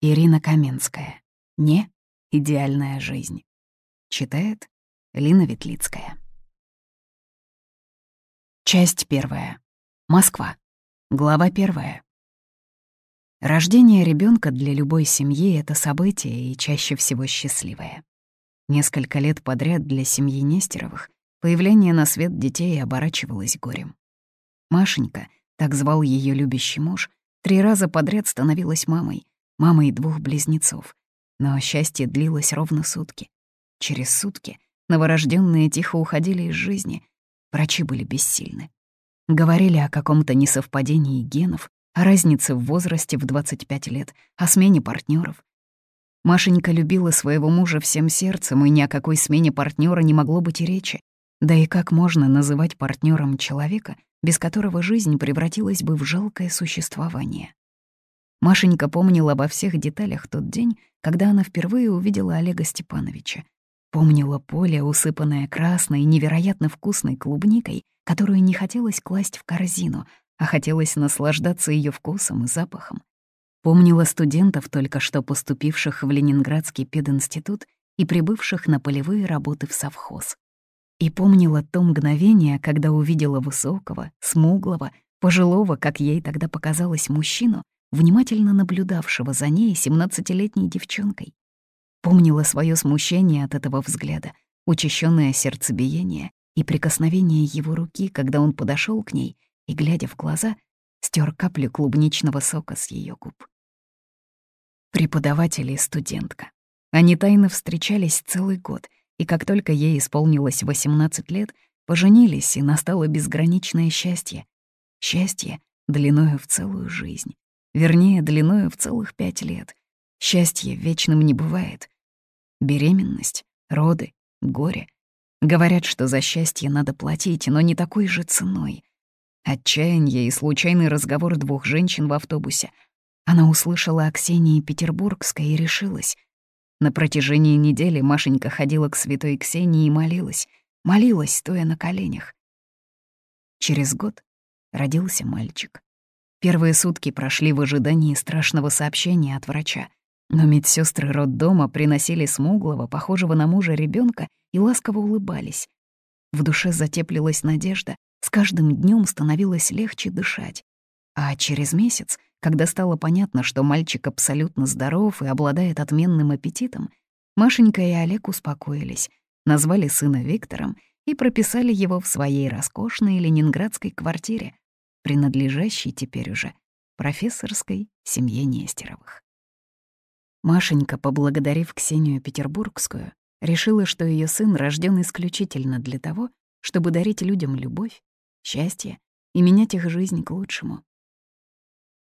Ирина Каменская. Не идеальная жизнь. Читает Лина Ветлицкая. Часть первая. Москва. Глава первая. Рождение ребенка для любой семьи — это событие и чаще всего счастливое. Несколько лет подряд для семьи Нестеровых появление на свет детей оборачивалось горем. Машенька, так звал ее любящий муж, три раза подряд становилась мамой, мамой двух близнецов. Но счастье длилось ровно сутки. Через сутки новорожденные тихо уходили из жизни. Врачи были бессильны. Говорили о каком-то несовпадении генов, о разнице в возрасте в 25 лет, о смене партнеров. Машенька любила своего мужа всем сердцем, и ни о какой смене партнера не могло быть и речи. Да и как можно называть партнером человека, без которого жизнь превратилась бы в жалкое существование? Машенька помнила обо всех деталях тот день, когда она впервые увидела Олега Степановича. Помнила поле, усыпанное красной, невероятно вкусной клубникой, которую не хотелось класть в корзину, а хотелось наслаждаться ее вкусом и запахом. Помнила студентов, только что поступивших в Ленинградский пединститут и прибывших на полевые работы в совхоз. И помнила то мгновение, когда увидела высокого, смуглого, пожилого, как ей тогда показалось, мужчину, внимательно наблюдавшего за ней семнадцатилетней девчонкой. Помнила свое смущение от этого взгляда, учащенное сердцебиение и прикосновение его руки, когда он подошел к ней и, глядя в глаза, стер каплю клубничного сока с ее губ. Преподаватель и студентка. Они тайно встречались целый год, и как только ей исполнилось 18 лет, поженились, и настало безграничное счастье. Счастье длиною в целую жизнь. Вернее, длиною в целых пять лет. Счастье вечным не бывает. Беременность, роды, горе. Говорят, что за счастье надо платить, но не такой же ценой. Отчаяние и случайный разговор двух женщин в автобусе. Она услышала о Ксении Петербургской и решилась. На протяжении недели Машенька ходила к святой Ксении и молилась. Молилась, стоя на коленях. Через год родился мальчик. Первые сутки прошли в ожидании страшного сообщения от врача. Но медсестры роддома приносили смуглого, похожего на мужа ребенка и ласково улыбались. В душе затеплилась надежда, с каждым днем становилось легче дышать. А через месяц, когда стало понятно, что мальчик абсолютно здоров и обладает отменным аппетитом, Машенька и Олег успокоились, назвали сына Виктором и прописали его в своей роскошной ленинградской квартире, принадлежащей теперь уже профессорской семье Нестеровых. Машенька, поблагодарив Ксению Петербургскую, решила, что ее сын рожден исключительно для того, чтобы дарить людям любовь, счастье и менять их жизнь к лучшему.